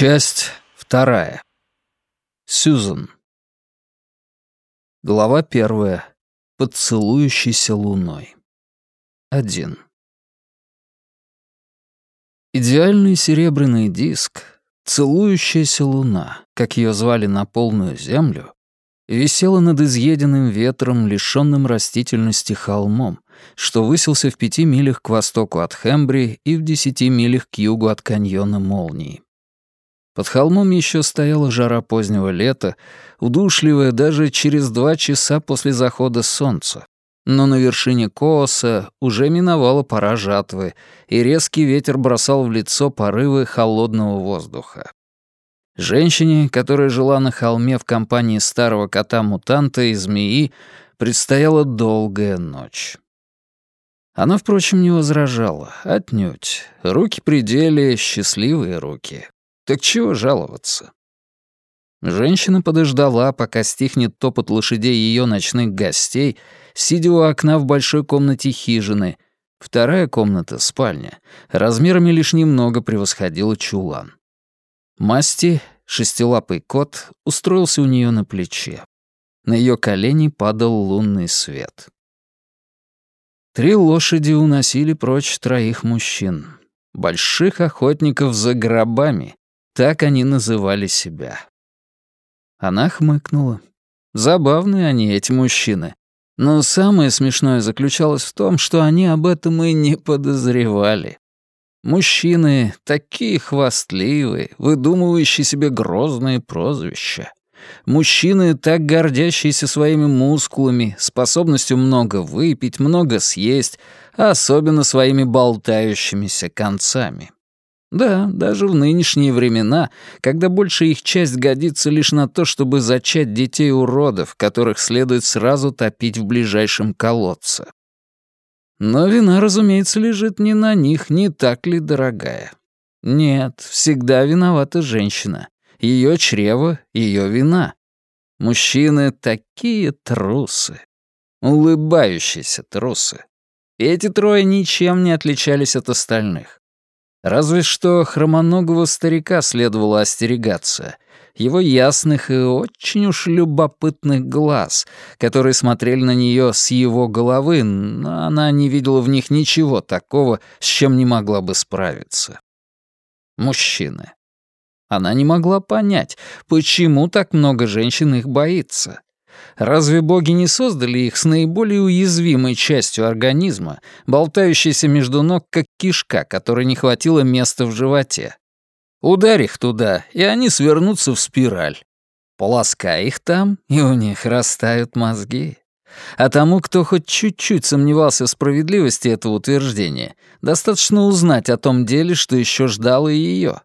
Часть вторая. Сюзан. Глава первая. Под целующейся луной. Один. Идеальный серебряный диск, целующаяся луна, как ее звали на полную землю, висела над изъеденным ветром, лишенным растительности холмом, что высился в пяти милях к востоку от Хембри и в десяти милях к югу от каньона Молнии. Под холмом еще стояла жара позднего лета, удушливая даже через два часа после захода солнца. Но на вершине Кооса уже миновала пора жатвы, и резкий ветер бросал в лицо порывы холодного воздуха. Женщине, которая жила на холме в компании старого кота-мутанта и змеи, предстояла долгая ночь. Она, впрочем, не возражала, отнюдь. Руки при деле — счастливые руки. Так чего жаловаться? Женщина подождала, пока стихнет топот лошадей ее ночных гостей, сидя у окна в большой комнате хижины. Вторая комната, спальня, размерами лишь немного превосходила чулан. Масти, шестилапый кот, устроился у нее на плече. На ее колени падал лунный свет. Три лошади уносили прочь троих мужчин. Больших охотников за гробами, так они называли себя. Она хмыкнула. Забавные они, эти мужчины. Но самое смешное заключалось в том, что они об этом и не подозревали. Мужчины такие хвастливые, выдумывающие себе грозные прозвища. Мужчины, так гордящиеся своими мускулами, способностью много выпить, много съесть, особенно своими болтающимися концами. Да, даже в нынешние времена, когда большая их часть годится лишь на то, чтобы зачать детей-уродов, которых следует сразу топить в ближайшем колодце. Но вина, разумеется, лежит не на них, не так ли, дорогая? Нет, всегда виновата женщина. Ее чрево — ее вина. Мужчины — такие трусы. Улыбающиеся трусы. Эти трое ничем не отличались от остальных. Разве что хромоногого старика следовало остерегаться, его ясных и очень уж любопытных глаз, которые смотрели на нее с его головы, но она не видела в них ничего такого, с чем не могла бы справиться. Мужчины. Она не могла понять, почему так много женщин их боится. Разве боги не создали их с наиболее уязвимой частью организма, болтающейся между ног, как кишка, которой не хватило места в животе? Ударь их туда, и они свернутся в спираль. Полоскай их там, и у них растают мозги. А тому, кто хоть чуть-чуть сомневался в справедливости этого утверждения, достаточно узнать о том деле, что еще ждало ее.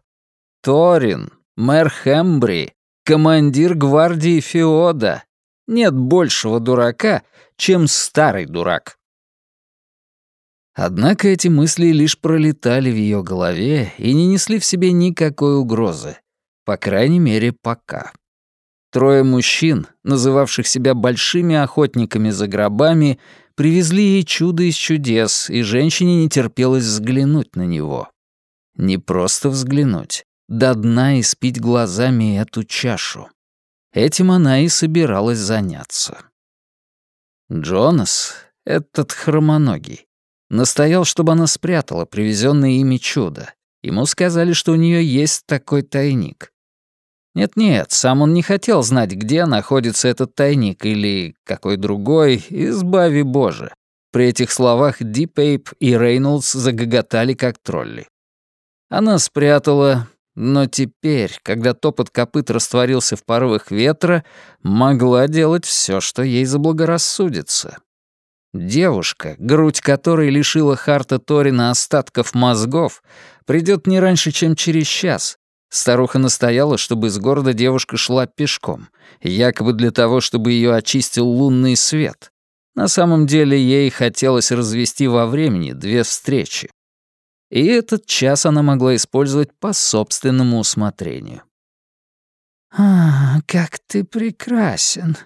Торин, мэр Хембри, командир гвардии Феода, нет большего дурака, чем старый дурак. Однако эти мысли лишь пролетали в ее голове и не несли в себе никакой угрозы. По крайней мере, пока. Трое мужчин, называвших себя большими охотниками за гробами, привезли ей чудо из чудес, и женщине не терпелось взглянуть на него. Не просто взглянуть, до дна испить глазами эту чашу. Этим она и собиралась заняться. Джонас, этот хромоногий, настоял, чтобы она спрятала привезенное ими чудо. Ему сказали, что у нее есть такой тайник. Нет-нет, сам он не хотел знать, где находится этот тайник или какой другой, избави Боже. При этих словах Дипейп и Рейнольдс загоготали, как тролли. Она спрятала, но теперь, когда топот копыт растворился в порывах ветра, могла делать все, что ей заблагорассудится. Девушка, грудь которой лишила Харта Торина остатков мозгов, придет не раньше, чем через час, Старуха настояла, чтобы из города девушка шла пешком, якобы для того, чтобы ее очистил лунный свет. На самом деле ей хотелось развести во времени две встречи. И этот час она могла использовать по собственному усмотрению. «А, как ты прекрасен!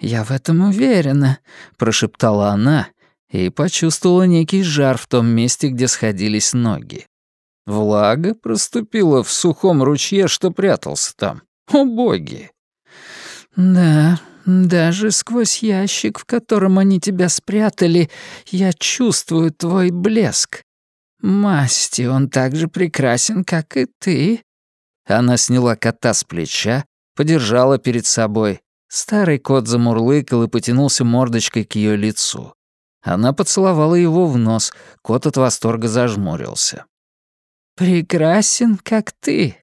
Я в этом уверена», — прошептала она и почувствовала некий жар в том месте, где сходились ноги. Влага проступила в сухом ручье, что прятался там. О, боги! «Да, даже сквозь ящик, в котором они тебя спрятали, я чувствую твой блеск. Масти, он так же прекрасен, как и ты». Она сняла кота с плеча, подержала перед собой. Старый кот замурлыкал и потянулся мордочкой к ее лицу. Она поцеловала его в нос, кот от восторга зажмурился. «Прекрасен, как ты.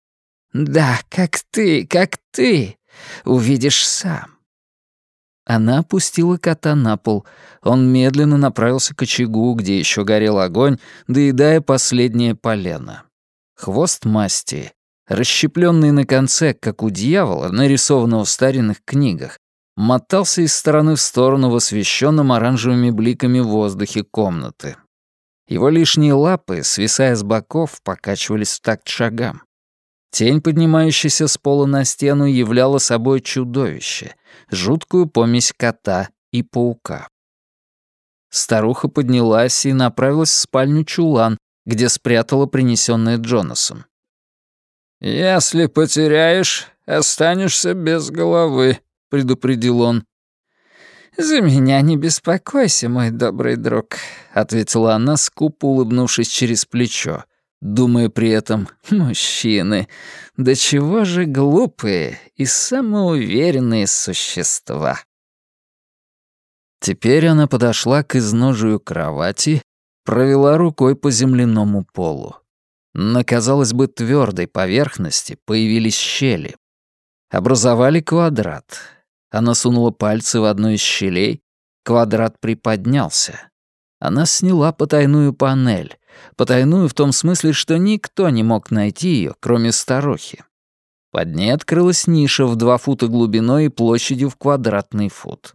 Да, как ты, как ты. Увидишь сам». Она опустила кота на пол. Он медленно направился к очагу, где еще горел огонь, доедая последнее полено. Хвост масти, расщепленный на конце, как у дьявола, нарисованного в старинных книгах, мотался из стороны в сторону в освещенном оранжевыми бликами воздухе комнаты. Его лишние лапы, свисая с боков, покачивались в такт шагам. Тень, поднимающаяся с пола на стену, являла собой чудовище, жуткую помесь кота и паука. Старуха поднялась и направилась в спальню чулан, где спрятала принесенное Джонасом. «Если потеряешь, останешься без головы», — предупредил он. «За меня не беспокойся, мой добрый друг», — ответила она, скупо улыбнувшись через плечо, думая при этом «мужчины, да чего же глупые и самоуверенные существа». Теперь она подошла к изножию кровати, провела рукой по земляному полу. На, казалось бы, твердой поверхности появились щели. Образовали квадрат. Она сунула пальцы в одну из щелей, квадрат приподнялся. Она сняла потайную панель, потайную в том смысле, что никто не мог найти ее, кроме старухи. Под ней открылась ниша в два фута глубиной и площадью в квадратный фут.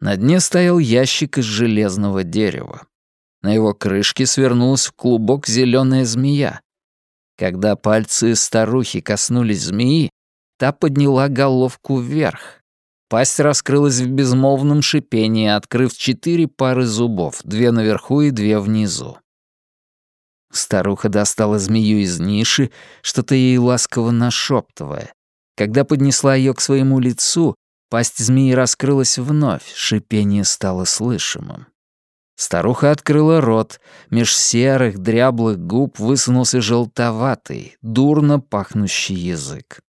На дне стоял ящик из железного дерева. На его крышке свернулась в клубок зеленая змея. Когда пальцы старухи коснулись змеи, та подняла головку вверх. Пасть раскрылась в безмолвном шипении, открыв четыре пары зубов, две наверху и две внизу. Старуха достала змею из ниши, что-то ей ласково нашептывая. Когда поднесла ее к своему лицу, пасть змеи раскрылась вновь, шипение стало слышимым. Старуха открыла рот, меж серых, дряблых губ высунулся желтоватый, дурно пахнущий язык.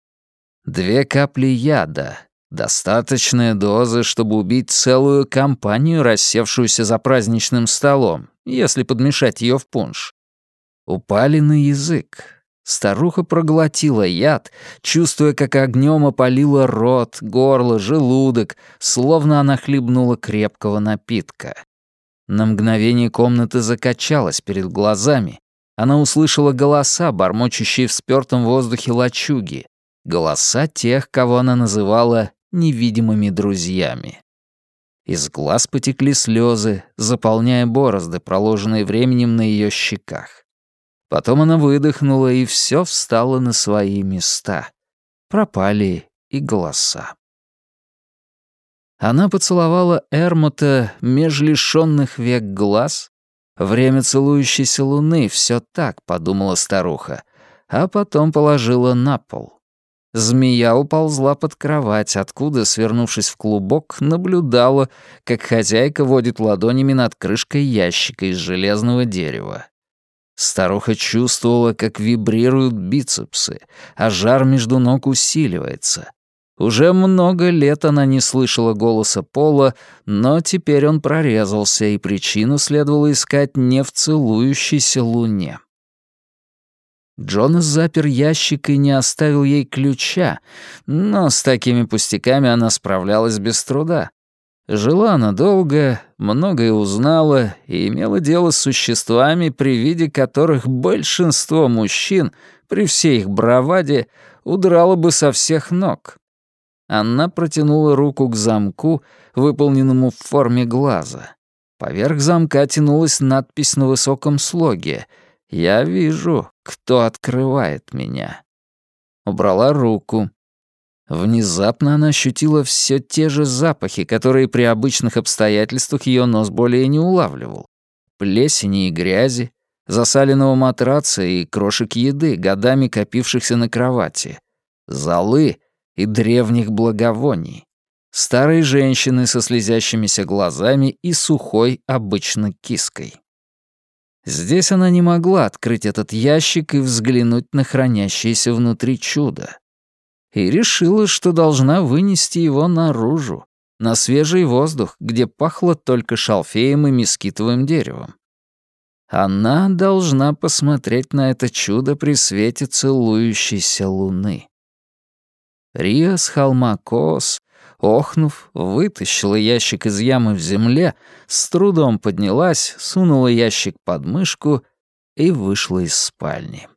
Две капли яда, Достаточная доза, чтобы убить целую компанию, рассевшуюся за праздничным столом, если подмешать ее в пунш. Упали на язык. Старуха проглотила яд, чувствуя, как огнем опалила рот, горло, желудок, словно она хлебнула крепкого напитка. На мгновение комната закачалась перед глазами. Она услышала голоса, бормочущие в спёртом воздухе лачуги, голоса тех, кого она называла невидимыми друзьями. Из глаз потекли слезы, заполняя борозды, проложенные временем на ее щеках. Потом она выдохнула, и все встало на свои места. Пропали и голоса. Она поцеловала Эрмута меж лишённых век глаз. Время целующейся луны, все так, подумала старуха, а потом положила на пол. Змея уползла под кровать, откуда, свернувшись в клубок, наблюдала, как хозяйка водит ладонями над крышкой ящика из железного дерева. Старуха чувствовала, как вибрируют бицепсы, а жар между ног усиливается. Уже много лет она не слышала голоса Пола, но теперь он прорезался, и причину следовало искать не в целующейся луне. Джонас запер ящик и не оставил ей ключа, но с такими пустяками она справлялась без труда. Жила она долго, многое узнала и имела дело с существами, при виде которых большинство мужчин, при всей их браваде, удрало бы со всех ног. Она протянула руку к замку, выполненному в форме глаза. Поверх замка тянулась надпись на высоком слоге «Я вижу, кто открывает меня». Убрала руку. Внезапно она ощутила все те же запахи, которые при обычных обстоятельствах ее нос более не улавливал. Плесени и грязи, засаленного матраца и крошек еды, годами копившихся на кровати, золы и древних благовоний, старой женщины со слезящимися глазами и сухой обычно киской. Здесь она не могла открыть этот ящик и взглянуть на хранящееся внутри чудо и решила, что должна вынести его наружу, на свежий воздух, где пахло только шалфеем и мескитовым деревом. Она должна посмотреть на это чудо при свете целующейся луны. Риа с холма Кос, охнув, вытащила ящик из ямы в земле, с трудом поднялась, сунула ящик под мышку и вышла из спальни.